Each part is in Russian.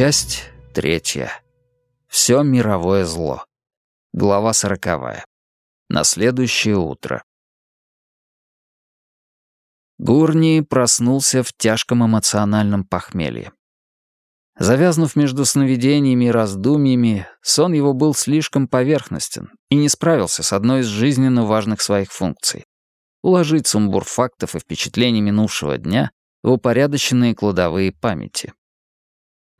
Часть третья. Все мировое зло. Глава сороковая. На следующее утро. Гурни проснулся в тяжком эмоциональном похмелье. Завязнув между сновидениями и раздумьями, сон его был слишком поверхностен и не справился с одной из жизненно важных своих функций — уложить сумбур фактов и впечатлений минувшего дня в упорядоченные кладовые памяти.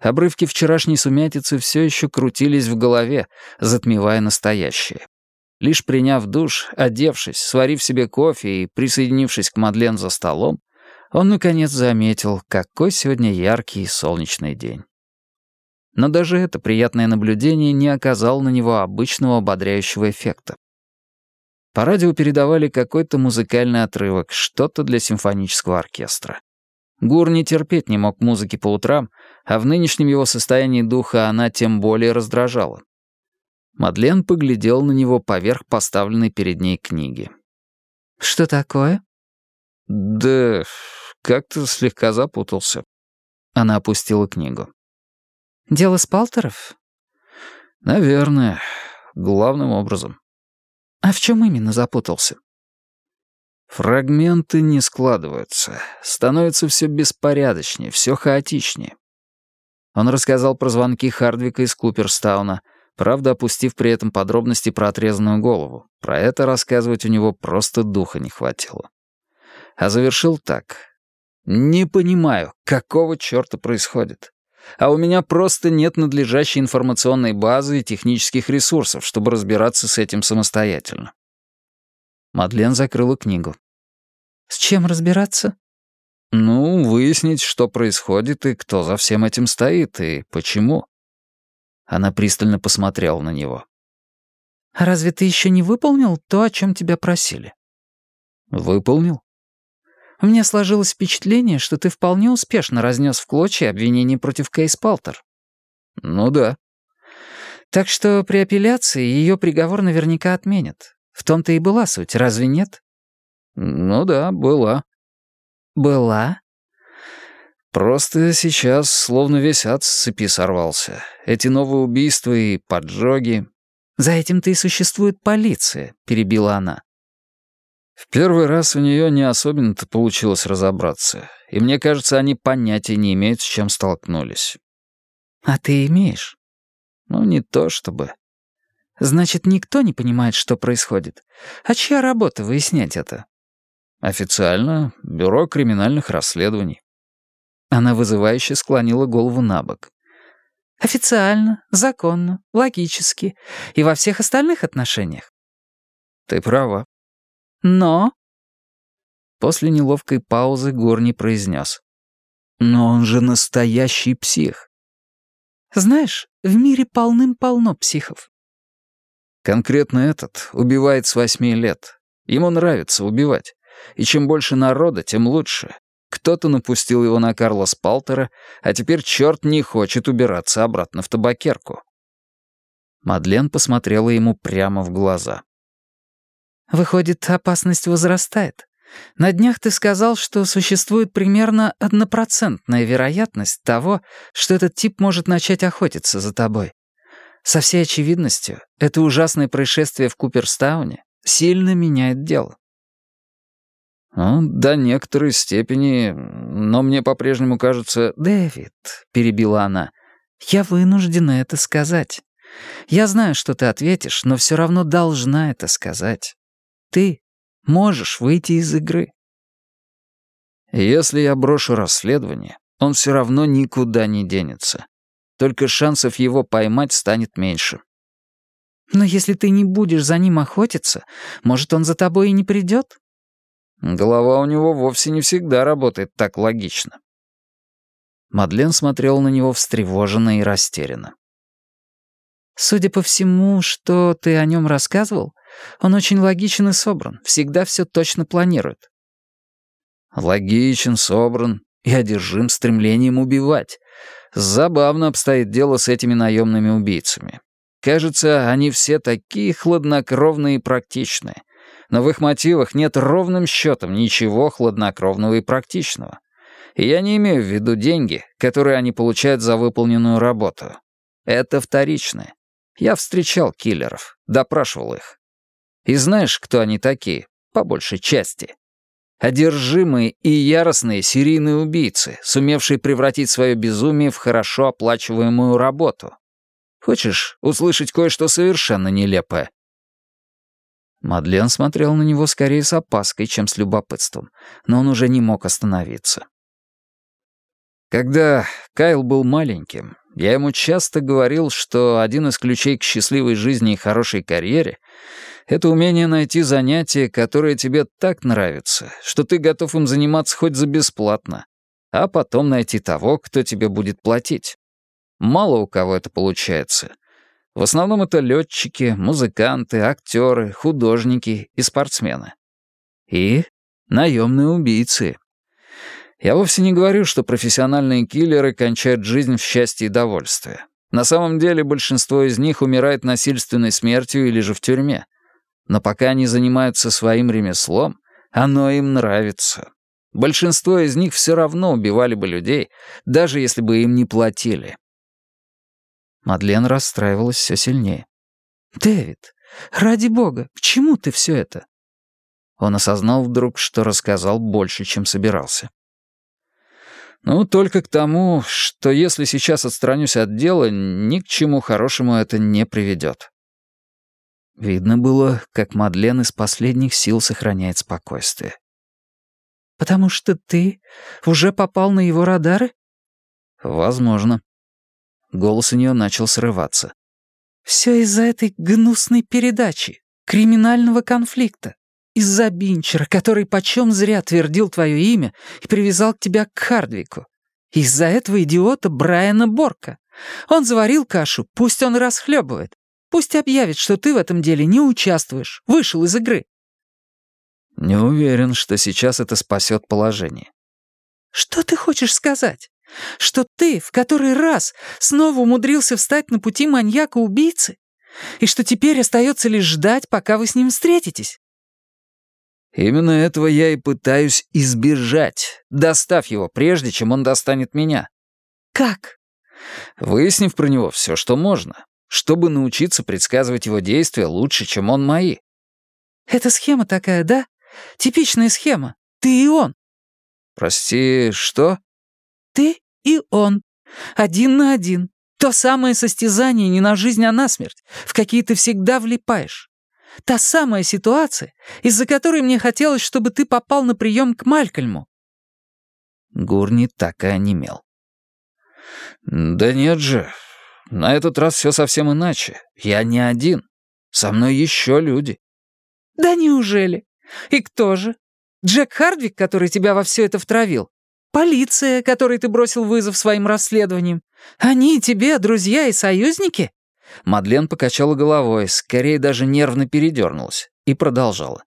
Обрывки вчерашней сумятицы все еще крутились в голове, затмевая настоящее. Лишь приняв душ, одевшись, сварив себе кофе и присоединившись к Мадлен за столом, он, наконец, заметил, какой сегодня яркий и солнечный день. Но даже это приятное наблюдение не оказало на него обычного ободряющего эффекта. По радио передавали какой-то музыкальный отрывок, что-то для симфонического оркестра. Гур не терпеть не мог музыки по утрам, а в нынешнем его состоянии духа она тем более раздражала. Мадлен поглядел на него поверх поставленной перед ней книги. «Что такое?» «Да как-то слегка запутался». Она опустила книгу. «Дело Спалтеров?» «Наверное. Главным образом». «А в чем именно запутался?» Фрагменты не складываются. Становится все беспорядочнее, все хаотичнее. Он рассказал про звонки Хардвика из Куперстауна, правда, опустив при этом подробности про отрезанную голову. Про это рассказывать у него просто духа не хватило. А завершил так. «Не понимаю, какого черта происходит. А у меня просто нет надлежащей информационной базы и технических ресурсов, чтобы разбираться с этим самостоятельно. Мадлен закрыла книгу. «С чем разбираться?» «Ну, выяснить, что происходит и кто за всем этим стоит, и почему». Она пристально посмотрела на него. «А разве ты еще не выполнил то, о чем тебя просили?» «Выполнил». «У меня сложилось впечатление, что ты вполне успешно разнес в клочья обвинения против Кейс Палтер». «Ну да». «Так что при апелляции ее приговор наверняка отменят. В том-то и была суть, разве нет? Ну да, была. Была? Просто сейчас словно весь ад с цепи сорвался. Эти новые убийства и поджоги. За этим-то и существует полиция, перебила она. В первый раз у нее не особенно-то получилось разобраться, и мне кажется, они понятия не имеют, с чем столкнулись. А ты имеешь? Ну, не то чтобы. Значит, никто не понимает, что происходит. А чья работа выяснять это? Официально — Бюро криминальных расследований. Она вызывающе склонила голову на бок. Официально, законно, логически и во всех остальных отношениях. Ты права. Но... После неловкой паузы Горни произнес. Но он же настоящий псих. Знаешь, в мире полным-полно психов. Конкретно этот убивает с восьми лет. Ему нравится убивать. И чем больше народа, тем лучше. Кто-то напустил его на Карла Спалтера, а теперь черт не хочет убираться обратно в табакерку. Мадлен посмотрела ему прямо в глаза. «Выходит, опасность возрастает. На днях ты сказал, что существует примерно однопроцентная вероятность того, что этот тип может начать охотиться за тобой. Со всей очевидностью, это ужасное происшествие в Куперстауне сильно меняет дело. «Ну, до некоторой степени, но мне по-прежнему кажется...» «Дэвид», — перебила она, — «я вынуждена это сказать. Я знаю, что ты ответишь, но все равно должна это сказать. Ты можешь выйти из игры». «Если я брошу расследование, он все равно никуда не денется только шансов его поймать станет меньше. Но если ты не будешь за ним охотиться, может, он за тобой и не придет? Голова у него вовсе не всегда работает так логично. Мадлен смотрел на него встревоженно и растерянно. «Судя по всему, что ты о нем рассказывал, он очень логичен и собран, всегда все точно планирует». «Логичен, собран и одержим стремлением убивать. Забавно обстоит дело с этими наемными убийцами. Кажется, они все такие хладнокровные и практичные. Но в их мотивах нет ровным счетом ничего хладнокровного и практичного. И я не имею в виду деньги, которые они получают за выполненную работу. Это вторичное. Я встречал киллеров, допрашивал их. И знаешь, кто они такие, по большей части? Одержимые и яростные серийные убийцы, сумевшие превратить свое безумие в хорошо оплачиваемую работу. Хочешь услышать кое-что совершенно нелепое?» Мадлен смотрел на него скорее с опаской, чем с любопытством, но он уже не мог остановиться. Когда Кайл был маленьким, я ему часто говорил, что один из ключей к счастливой жизни и хорошей карьере — это умение найти занятие, которое тебе так нравится, что ты готов им заниматься хоть за бесплатно, а потом найти того, кто тебе будет платить. Мало у кого это получается. В основном это летчики, музыканты, актеры, художники и спортсмены. И наемные убийцы, я вовсе не говорю, что профессиональные киллеры кончают жизнь в счастье и довольстве. На самом деле большинство из них умирает насильственной смертью или же в тюрьме. Но пока они занимаются своим ремеслом, оно им нравится. Большинство из них все равно убивали бы людей, даже если бы им не платили. Мадлен расстраивалась все сильнее. «Дэвид, ради бога, к чему ты все это?» Он осознал вдруг, что рассказал больше, чем собирался. Ну, только к тому, что если сейчас отстранюсь от дела, ни к чему хорошему это не приведет. Видно было, как Мадлен из последних сил сохраняет спокойствие. «Потому что ты уже попал на его радары?» «Возможно». Голос у нее начал срываться. «Все из-за этой гнусной передачи, криминального конфликта. Из-за Бинчера, который почем зря твердил твое имя и привязал тебя к Хардвику. Из-за этого идиота Брайана Борка. Он заварил кашу, пусть он расхлебывает. Пусть объявит, что ты в этом деле не участвуешь, вышел из игры. Не уверен, что сейчас это спасет положение. Что ты хочешь сказать? Что ты в который раз снова умудрился встать на пути маньяка-убийцы? И что теперь остается лишь ждать, пока вы с ним встретитесь? Именно этого я и пытаюсь избежать, достав его прежде, чем он достанет меня. Как? Выяснив про него все, что можно, чтобы научиться предсказывать его действия лучше, чем он мои. Это схема такая, да? Типичная схема. Ты и он. Прости, что? Ты и он. Один на один. То самое состязание не на жизнь, а на смерть, в какие ты всегда влипаешь. Та самая ситуация, из-за которой мне хотелось, чтобы ты попал на прием к Малькольму». Гурни так и онемел. «Да нет же, на этот раз все совсем иначе. Я не один. Со мной еще люди». «Да неужели? И кто же? Джек Хардвик, который тебя во все это втравил? Полиция, которой ты бросил вызов своим расследованием? Они тебе друзья и союзники?» Мадлен покачала головой, скорее даже нервно передернулась, и продолжала.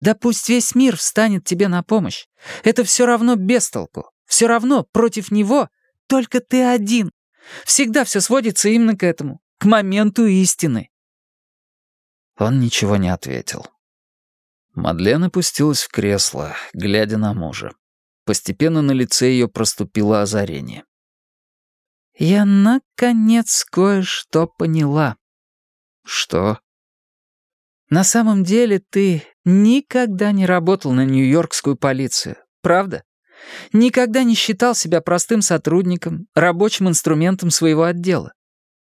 «Да пусть весь мир встанет тебе на помощь. Это все равно без толку. Все равно против него только ты один. Всегда все сводится именно к этому, к моменту истины». Он ничего не ответил. Мадлен опустилась в кресло, глядя на мужа. Постепенно на лице ее проступило озарение. «Я, наконец, кое-что поняла». «Что?» «На самом деле ты никогда не работал на нью-йоркскую полицию, правда? Никогда не считал себя простым сотрудником, рабочим инструментом своего отдела.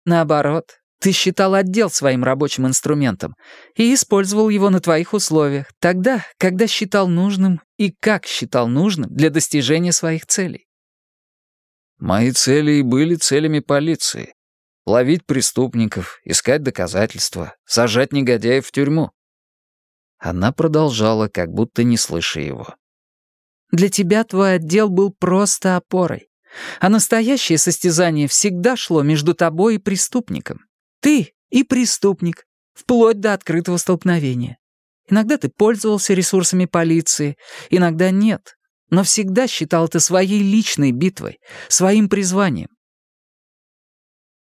Наоборот, ты считал отдел своим рабочим инструментом и использовал его на твоих условиях, тогда, когда считал нужным и как считал нужным для достижения своих целей. Мои цели и были целями полиции. Ловить преступников, искать доказательства, сажать негодяев в тюрьму. Она продолжала, как будто не слыша его. «Для тебя твой отдел был просто опорой. А настоящее состязание всегда шло между тобой и преступником. Ты и преступник, вплоть до открытого столкновения. Иногда ты пользовался ресурсами полиции, иногда нет но всегда считал это своей личной битвой, своим призванием.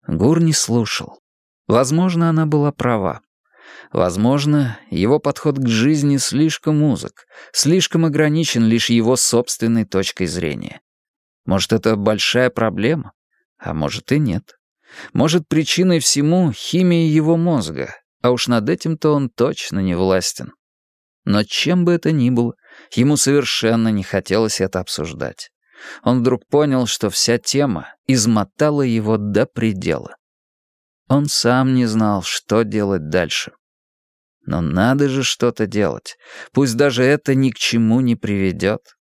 Гур не слушал. Возможно, она была права. Возможно, его подход к жизни слишком узок, слишком ограничен лишь его собственной точкой зрения. Может, это большая проблема? А может и нет. Может, причиной всему химия его мозга, а уж над этим-то он точно не властен. Но чем бы это ни было, ему совершенно не хотелось это обсуждать. Он вдруг понял, что вся тема измотала его до предела. Он сам не знал, что делать дальше. Но надо же что-то делать, пусть даже это ни к чему не приведет.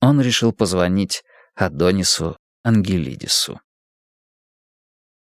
Он решил позвонить Адонису Ангелидису.